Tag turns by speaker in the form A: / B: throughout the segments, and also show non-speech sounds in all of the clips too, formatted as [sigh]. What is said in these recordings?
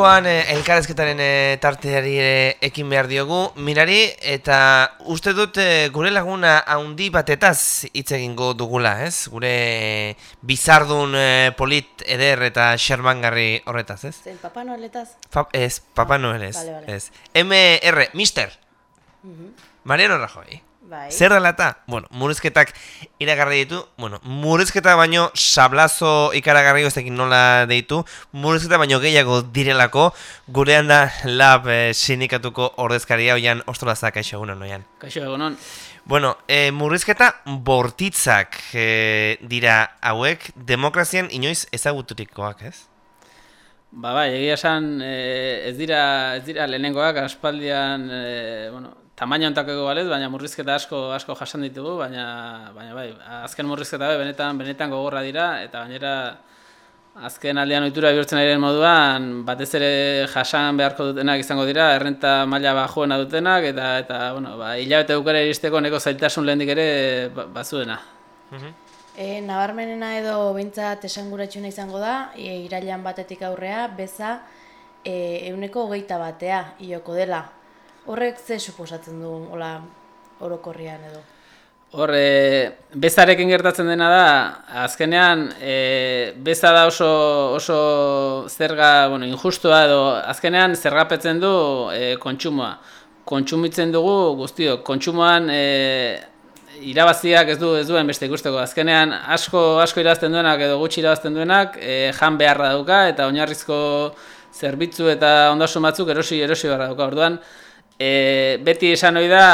A: Gaurkoan eh, elkarrezketaren eh, tarteari ere ekin behar diogu mirari eta uste dut eh, gure laguna handi batetaz hitz egingo dugula, ez? Gure eh, bizardun eh, polit eder eta xermangarri horretaz, ez?
B: Zen, Papa Noeletaz?
A: Pa ez, Papa Noel ez.
B: Vale, vale.
A: ez. MR, Mister,
B: Mhm.
A: Mariano Rajoy.
B: Bai.
A: Zer dela eta? Bueno, murrizketak iragarri ditu, bueno, murrizketa baino sablazo ikaragarri goztekin nola deitu, murrizketa baino gehiago direlako, gurean da lab eh, sindikatuko ordezkaria oian ostolazak aixo egunon oian.
C: Kaixo egonon.
A: Bueno, e, murrizketa bortitzak e, dira hauek, demokrazian inoiz ezaguturikoak, ez?
C: Ba bai, egia esan eh, ez dira ez dira lehenengoak aspaldian eh, bueno, tamaina hontakeko balez, baina murrizketa asko asko jasan ditugu, baina baina bai, azken murrizketa bai benetan benetan gogorra dira eta gainera azken aldean ohitura bihurtzen ari moduan batez ere jasan beharko dutenak izango dira, errenta maila bajuena dutenak eta eta bueno, ba hilabete bukara iristeko neko zailtasun lehendik ere ba, bazuena.
B: E, nabarmenena edo behintzat esanguratxuna izango da, e, irailan batetik aurrea, beza e, euneko hogeita batea ioko dela. Horrek ze suposatzen du, hola, orokorrian edo.
C: Hor, e, bezarekin gertatzen dena da, azkenean, e, beza da oso, oso zerga, bueno, injustua edo, azkenean zergapetzen du e, kontsumoa. Kontsumitzen dugu guztiok, kontsumoan e, irabaziak ez du ez duen beste ikusteko. Azkenean asko asko irabazten duenak edo gutxi irabazten duenak e, jan beharra dauka eta oinarrizko zerbitzu eta ondasun batzuk erosi erosi beharra dauka. Orduan, e, beti esan ohi da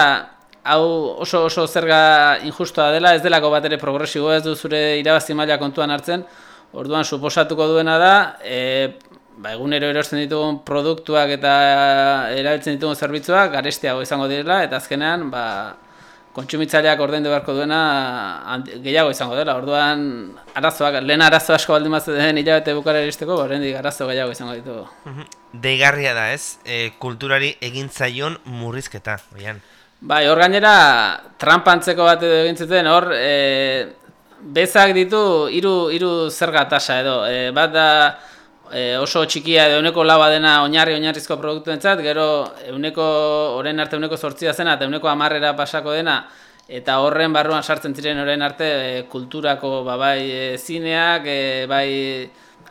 C: hau oso oso zerga injustua dela, ez delako bat ere progresiboa ez du zure irabazi maila kontuan hartzen. Orduan suposatuko duena da, e, ba, egunero erosten ditugun produktuak eta erabiltzen ditugun zerbitzuak garestiago izango direla eta azkenean ba, kontsumitzaileak ordaindu beharko duena gehiago izango dela. Orduan arazoak, lehen arazo asko baldin bat den [laughs] hilabete bukara iristeko, ba, oraindik arazo gehiago izango ditugu.
A: Mhm. Deigarria da, ez? E, kulturari egin zaion murrizketa, oian.
C: Bai, hor gainera trampa antzeko bat edo egin zuten, hor e, bezak ditu hiru hiru zerga tasa edo. E, bat da e, oso txikia edo euneko laba dena oinarri oinarrizko produktuentzat, gero euneko orain arte euneko zortzia zena eta euneko amarrera pasako dena, eta horren barruan sartzen ziren orain arte e, kulturako ba, bai e, zineak, e, bai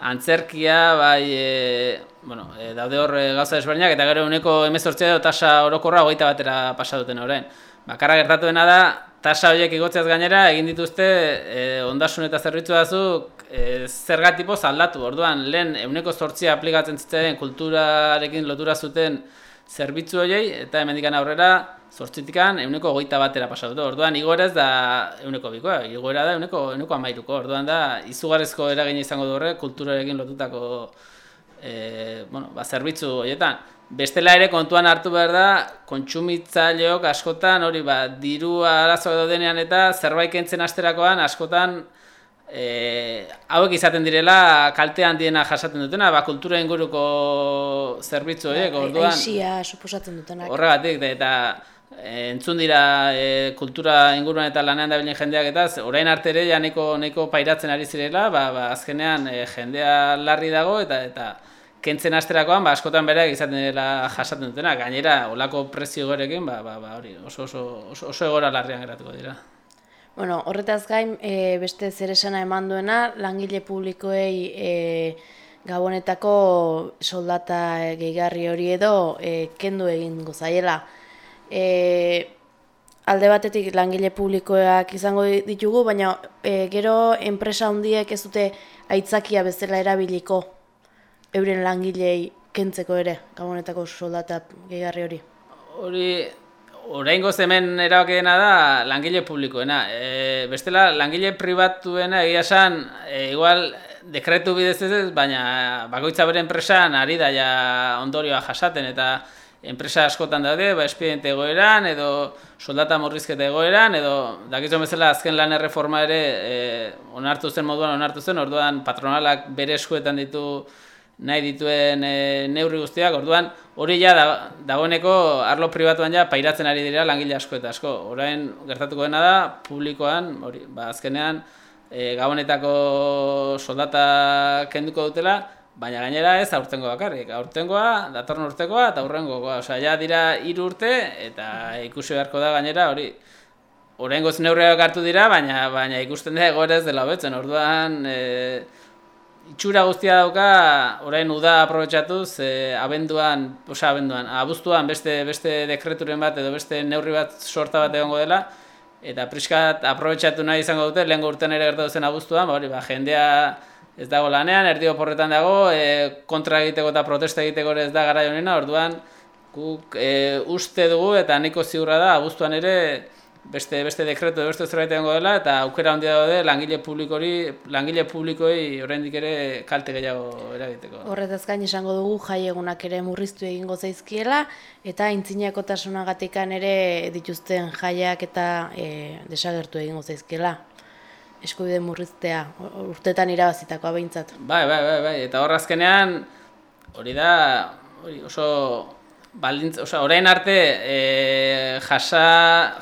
C: antzerkia, bai e, bueno, e, daude hor e, gauza desberdinak eta gero uneko emezortzia edo tasa orokorra hogeita batera pasa duten orain. Bakarra gertatu dena da, tasa horiek igotzeaz gainera egin dituzte e, ondasun eta zerbitzu batzuk e, zergatipoz aldatu. Orduan, lehen euneko zortzia aplikatzen zitzaileen kulturarekin lotura zuten zerbitzu horiei eta hemendikan aurrera zortzitikan euneko hogeita batera pasa dute. Orduan, igoera ez da euneko bikoa, igoera da euneko, euneko amairuko. Orduan da, izugarrizko eragina izango du horrek kulturarekin lotutako e, bueno, ba, zerbitzu horietan. Bestela ere kontuan hartu behar da, kontsumitzaileok askotan, hori ba, diru arazo edo denean eta zerbait kentzen asterakoan askotan e, hauek izaten direla kalte handiena jasaten dutena, ba, kultura inguruko zerbitzu horiek, orduan...
B: Aisia suposatzen dutenak.
C: Horregatik, eta e, entzun dira e, kultura inguruan eta lanean dabilen jendeak eta orain arte ere ja nahiko, nahiko pairatzen ari zirela, ba, ba, azkenean e, jendea larri dago eta eta kentzen asterakoan ba, askotan bereak izaten dela jasaten dutena. Gainera, olako prezio gorekin, ba, ba, ba, hori, oso, oso, oso, oso egora larrian geratuko dira.
B: Bueno, horretaz gain, e, beste zer esana eman langile publikoei e, gabonetako soldata gehigarri hori edo e, kendu egingo zaiela. E, alde batetik langile publikoak izango ditugu, baina e, gero enpresa handiek ez dute aitzakia bezala erabiliko euren langilei kentzeko ere, gabonetako soldata gehigarri hori.
C: Hori, oraingoz hemen erabakiena da langile publikoena. E, bestela, langile pribatuena egia esan, e, igual dekretu bidez ez ez, baina bakoitza bere enpresan ari da ja ondorioa jasaten eta enpresa askotan daude, ba, espediente egoeran, edo soldata murrizketa egoeran, edo dakizuen bezala azken lan erreforma ere e, onartu zen moduan onartu zen, orduan patronalak bere eskuetan ditu nahi dituen e, neurri guztiak, orduan hori ja da, dagoeneko arlo pribatuan ja pairatzen ari dira langile asko eta asko. Orain gertatuko dena da publikoan, hori, ba azkenean e, gabonetako soldata kenduko dutela, baina gainera ez aurtengo bakarrik. Aurtengoa, datorren urtekoa eta aurrengoa. Osea, ja dira hiru urte eta ikusi beharko da gainera hori Oraingoz neurriak hartu dira, baina baina ikusten da egoera ez dela hobetzen. Orduan, e, itxura guztia dauka orain uda aprobetxatuz e, abenduan, osea abenduan, abuztuan beste beste dekreturen bat edo beste neurri bat sorta bat egongo dela eta priskat aprobetxatu nahi izango dute lehengo urten ere gertatu zen abuztuan, ba hori ba jendea ez dago lanean, erdi oporretan dago, e, kontra egiteko eta protesta egiteko ere ez da gara honena, orduan guk e, uste dugu eta niko ziurra da abuztuan ere beste beste dekretu beste zerbait egongo dela eta aukera handia daude langile publikori langile publikoei oraindik ere kalte gehiago eragiteko.
B: Horretaz gain esango dugu jai egunak ere murriztu egingo zaizkiela eta aintzinakotasunagatikan ere dituzten jaiak eta e, desagertu egingo zaizkiela. Eskubide murriztea urtetan irabazitakoa behintzat.
C: Bai, bai, bai, bai. Eta hor azkenean hori da hori oso baldintz, oza, orain arte e, jasa,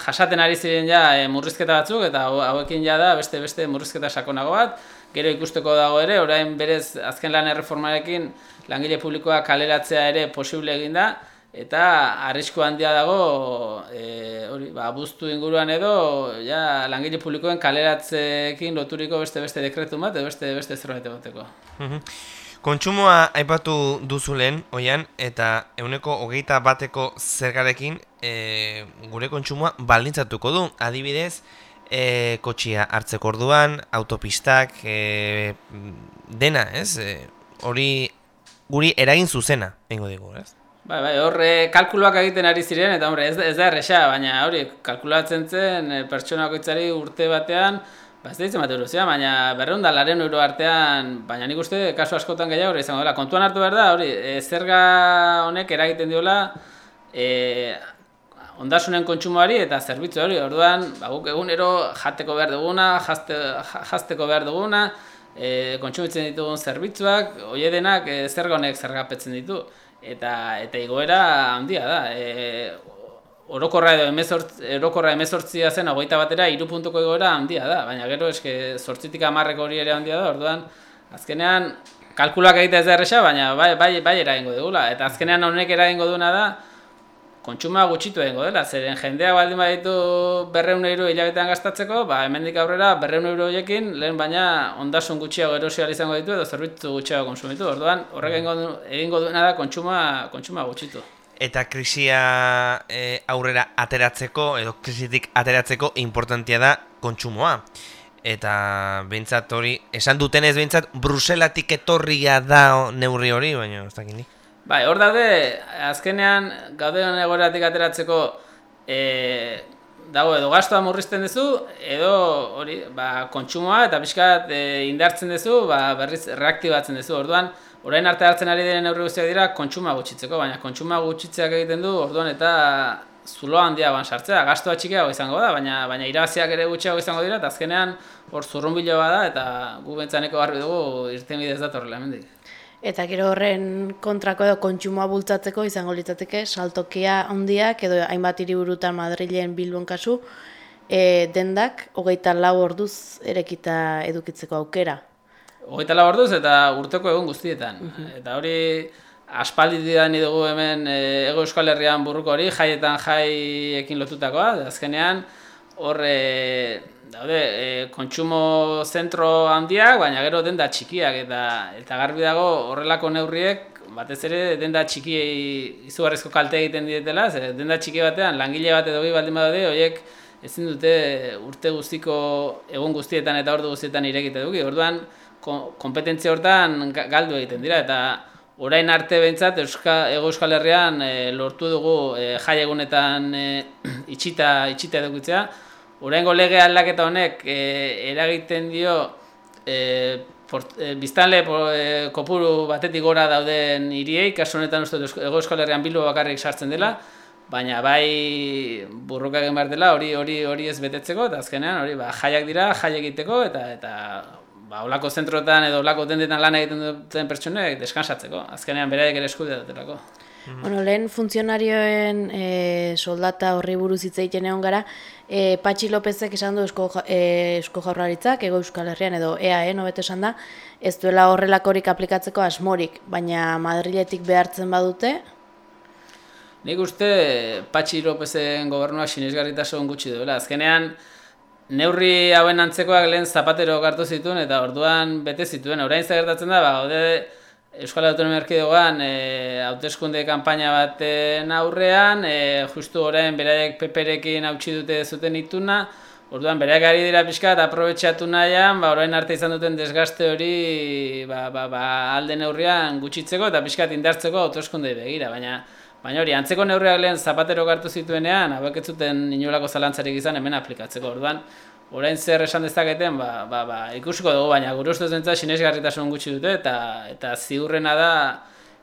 C: jasaten ari ziren ja e, murrizketa batzuk eta hauekin ja da beste beste murrizketa sakonago bat. Gero ikusteko dago ere, orain berez azken lan erreformarekin langile publikoa kaleratzea ere posible egin da eta arrisku handia dago e, hori, ba, buztu inguruan edo ja, langile publikoen kaleratzeekin loturiko beste beste dekretu bat edo beste beste zerbait egoteko.
A: Kontsumoa aipatu duzu lehen, oian, eta euneko hogeita bateko zergarekin e, gure kontsumoa baldintzatuko du. Adibidez, e, kotxia hartzeko orduan, autopistak, e, dena, ez? E, hori guri eragin zuzena, ingo digu, ez?
C: Bai, bai, horre kalkuloak egiten ari ziren, eta hombre, ez, ez da erresa, baina hori kalkulatzen zen e, pertsonako urte batean, Ba, ez ditzen bat eurozia, baina berreun da laren euro artean, baina nik uste kasu askotan gehiago izango dela. Kontuan hartu behar da, hori, e, zerga honek eragiten diola e, ondasunen kontsumoari eta zerbitzu hori. Orduan, ba, guk egunero jateko behar duguna, jazte, jazteko behar duguna, e, kontsumitzen ditugun zerbitzuak, hoi denak e, zerga honek zergapetzen ditu. Eta, eta igoera handia da. E, orokorra edo emezortzi, orokorra emezortzia zen hogeita batera hiru puntuko egoera handia da, baina gero eske zortzitik amarreko hori ere handia da, orduan azkenean kalkulak egitea ez da erresa, baina bai, bai, bai eragingo dugula, eta azkenean honek eragingo duena da kontsuma gutxitu egingo dela, zeren jendea baldin baditu berreun euro hilabetean gastatzeko, ba, hemendik aurrera berreun euro horiekin, lehen baina ondasun gutxiago erosial izango ditu edo zerbitzu gutxiago konsumitu, orduan horrek egingo duena da kontsuma, kontsuma gutxitu
A: eta krisia e, aurrera ateratzeko edo krisitik ateratzeko importantia da kontsumoa. Eta behintzat hori, esan dutenez behintzat Bruselatik etorria da neurri hori, baina ez dakit ni.
C: Bai, hor daude, azkenean gaude egoeratik ateratzeko e, dago edo gastoa murrizten duzu, edo hori, ba, kontsumoa eta pixkat e, indartzen duzu, ba, berriz reaktibatzen duzu. Orduan, Orain arte hartzen ari diren neurri guztiak dira kontsuma gutxitzeko, baina kontsuma gutxitzeak egiten du orduan eta zulo handia ban sartzea, gastoa txikiago izango da, baina baina iraziak ere gutxiago izango dira, eta azkenean hor zurrunbilo bada eta gu bentzaneko garbi dugu irten bidez datorrela hemendik.
B: Eta gero horren kontrako edo kontsumoa bultzatzeko izango litzateke saltokia handiak edo hainbat hiriburutan Madrilen Bilbon kasu, e, dendak hogeita lau orduz erekita edukitzeko aukera.
C: Hogeita lau orduz eta urteko egun guztietan. Mhm. Eta hori aspaldi didani dugu hemen e, Ego Euskal Herrian burruko hori, jaietan jaiekin lotutakoa, azkenean hor e, daude e, kontsumo zentro handiak, baina gero denda txikiak eta eta garbi dago horrelako neurriek batez ere denda txikiei izugarrizko kalte egiten dietela, ze denda txiki batean langile bat edo bi baldin badaude, horiek ezin dute urte guztiko egun guztietan eta ordu guztietan irekite duki. Orduan, kompetentzia hortan galdu egiten dira eta orain arte behintzat Euska, Ego Euskal Herrian e, lortu dugu e, jai egunetan e, [clears throat] itxita, itxita edukitzea. Oraingo lege aldaketa honek e, eragiten dio e, port, e, biztanle e, kopuru batetik gora dauden hiriei, kasu honetan uste Ego Euskal Herrian bilbo bakarrik sartzen dela, baina bai burruka egin behar dela hori hori hori ez betetzeko eta azkenean hori ba, jaiak dira jai egiteko eta eta ba, olako zentroetan edo olako dendetan lan egiten duten pertsonek deskansatzeko. Azkenean beraiek ere eskudea dutelako.
B: Bueno, lehen funtzionarioen e, soldata horri buruz hitz egiten egon gara, e, Patxi Lopezek esan du Eusko, Ja- e, Eusko Jaurlaritzak, Ego Euskal Herrian edo EAE, nobeto esan da, ez duela horrelakorik aplikatzeko asmorik, baina Madriletik behartzen badute,
C: Nik uste Patxi Lopezen gobernuak sinesgarritasun gutxi duela. Azkenean, neurri hauen antzekoak lehen zapatero hartu zituen eta orduan bete zituen. Orain zer gertatzen da, ba, gaude Euskal Autonomia Erkidegoan e, hauteskunde kanpaina baten aurrean, e, justu orain beraiek peperekin hautsi dute zuten ituna, Orduan, bereak ari dira pixka eta aprobetxatu nahian, ba, orain arte izan duten desgaste hori ba, ba, ba, alde neurrian gutxitzeko eta pixkat indartzeko autoeskunde begira, baina Baina hori, antzeko neurriak lehen zapatero hartu zituenean, ez zuten inolako zalantzarik izan hemen aplikatzeko. Orduan, orain zer esan dezaketen, ba, ba, ba, ikusiko dugu, baina gure ustez entzat sinesgarritasun gutxi dute, eta, eta ziurrena da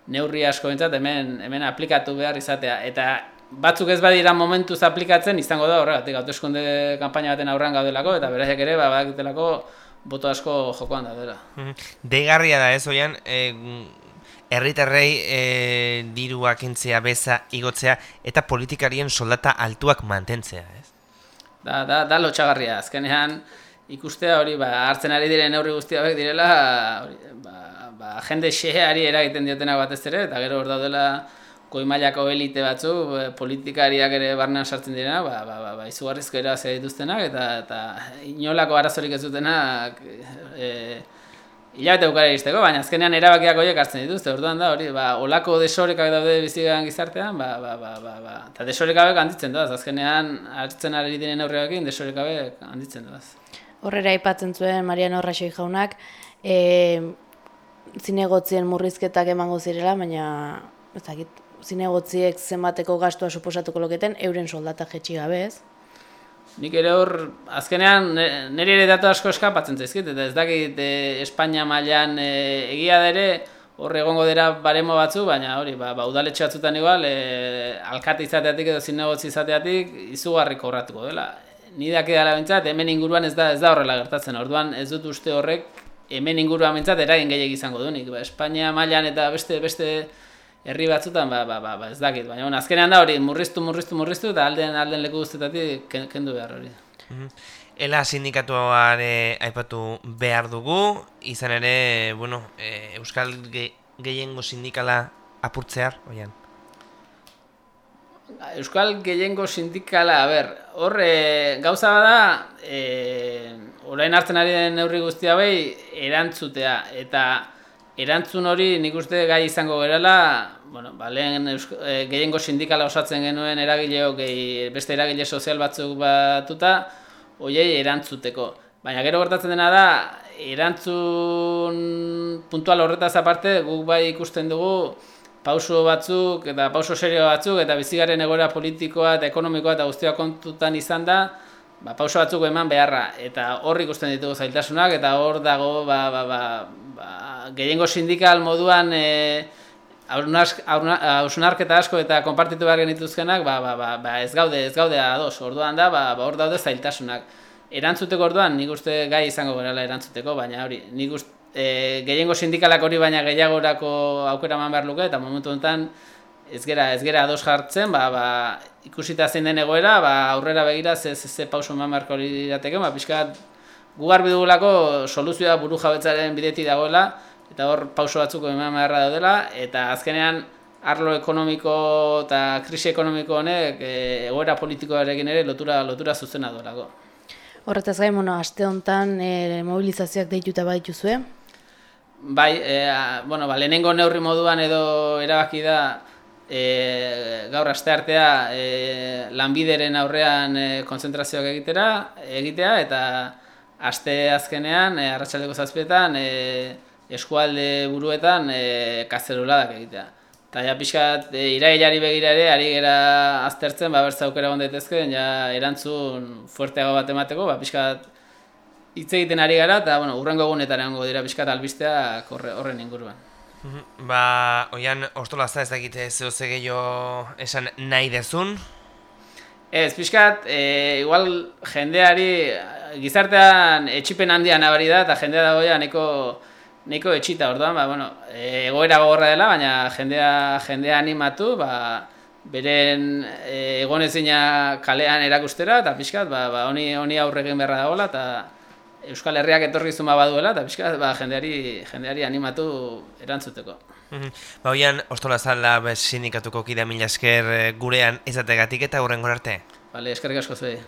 C: neurri asko entzat hemen, hemen aplikatu behar izatea. Eta batzuk ez badira momentuz aplikatzen, izango da horregatik, hauteskunde kanpaina baten aurrean gaudelako, eta beraiek ere, ba, badakitelako boto asko jokoan daudela.
A: Mhm. Deigarria da ez, oian, e, herritarrei e, dirua kentzea, beza, igotzea, eta politikarien soldata altuak mantentzea, ez?
C: Da, da, da lotxagarria, azkenean ikustea hori ba, hartzen ari diren neurri guzti hauek direla hori, ba, ba, jende xeheari eragiten diotenak batez ere, eta gero hor daudela goi mailako elite batzu, e, politikariak ere barnean sartzen direna, ba, ba, ba, ba, izugarrizko erazia dituztenak, eta, eta inolako arazorik ez dutenak e, hilabete bukara iristeko, baina azkenean erabakiak horiek hartzen dituzte, orduan da, hori, ba, olako desorekak daude bizigan gizartean, ba, ba, ba, ba, ba, eta desorekabek handitzen doaz, azkenean hartzen ari diren aurreakin desorekabek handitzen doaz.
B: horrera aipatzen zuen Mariano Raxoi jaunak, e, zinegotzien murrizketak emango zirela, baina ez dakit, zinegotziek zenbateko gastua suposatuko loketen, euren soldata jetxi gabe ez.
C: Nik ere hor, azkenean, ne- niri ere datu asko eskapatzen zaizkit, eta ez dakit e, Espainia mailan e, egia da ere, hor egongo dira baremo batzu, baina hori, ba, ba udaletxe batzutan igual, e, alkate izateatik edo zinegotzi izateatik, izugarriko horratuko dela. Ni daki dela bintzat, hemen inguruan ez da ez da horrela gertatzen, orduan ez dut uste horrek hemen inguruan bintzat eragin gehiago izango duenik. Ba, Espainia mailan eta beste beste herri batzutan ba, ba, ba, ba, ez dakit, baina bueno, azkenean da hori murriztu, murriztu, murriztu eta alden, alden leku guztetatik ken- kendu behar hori.
A: Mhm. Ela sindikatuare aipatu behar dugu, izan ere, bueno, e, Euskal ge, gehiengo sindikala apurtzear, oian.
C: Euskal gehiengo sindikala, a ber, hor gauza bada, e, orain hartzen ari den neurri guzti hauei erantzutea, eta erantzun hori nik uste gai izango gerala, bueno, ba, lehen Eusko, e, gehiengo sindikala osatzen genuen eragileok gehi, beste eragile sozial batzuk batuta, hoiei erantzuteko. Baina gero gertatzen dena da, erantzun puntual horretaz aparte, guk bai ikusten dugu, pauso batzuk eta pauso serio batzuk eta bizigaren egoera politikoa eta ekonomikoa eta guztia kontutan izan da, ba, pauso batzuk eman beharra eta hor ikusten ditugu zailtasunak eta hor dago ba, ba, ba, gehiengo sindikal moduan e, hausnarketa asko eta konpartitu behar genituzkenak ba, ba, ba, ba, ez gaude ez gaude ados. Orduan da ba, ba, hor daude zailtasunak. Erantzuteko orduan nik uste gai izango gerala erantzuteko baina hori nik uste e, gehiengo sindikalak hori baina gehiagorako aukera eman behar luke, eta momentu honetan ez gera, ez gera ados jartzen, ba, ba, ikusita zein den egoera, ba, aurrera begira ze, ze, ze pauso eman beharko hori dirateke, ba, pixkat gu garbi dugulako soluzioa buru jabetzaren bidetik dagoela, eta hor pauso batzuk eman beharra daudela, eta azkenean arlo ekonomiko eta krisi ekonomiko honek e, egoera politikoarekin ere lotura, lotura zuzena duelako.
B: Horretaz gain, bueno, aste honetan e, mobilizazioak deituta badituzue.
C: Bai, e, a, bueno, ba, lehenengo neurri moduan edo erabaki da e, gaur aste artea e, lanbideren aurrean e, konzentrazioak egitera, egitea eta aste azkenean, e, arratsaldeko zazpietan, e, eskualde buruetan e, kazeroladak egitea. Eta ja pixkat e, irailari begira ere, ari gera aztertzen, ba, bertza aukera egon daitezkeen, ja erantzun fuerteago bat emateko, ba, pixkat hitz egiten ari gara, eta bueno, urrengo egunetan egongo dira pixkat albisteak horre, horren inguruan.
A: Mhm. Ba, oian, ostolazta ez dakite zeo ze gehiago esan nahi dezun.
C: Ez, pixkat, e, igual jendeari, gizartean etxipen handia nabari da, eta jendea dagoia neko nahiko etxita orduan, ba, bueno, egoera gogorra dela, baina jendea, jendea animatu, ba, beren e, egonezina kalean erakustera, eta pixkat, ba, ba, honi, honi aurrekin beharra dagoela, eta Euskal Herriak etorri zuma baduela, eta pixkat, ba, jendeari, jendeari animatu erantzuteko.
A: Mhm. Ba, oian, ostola zala sindikatuko kidea mila esker eh, gurean ezategatik eta hurren arte.
C: Bale, eskerrik asko zuei.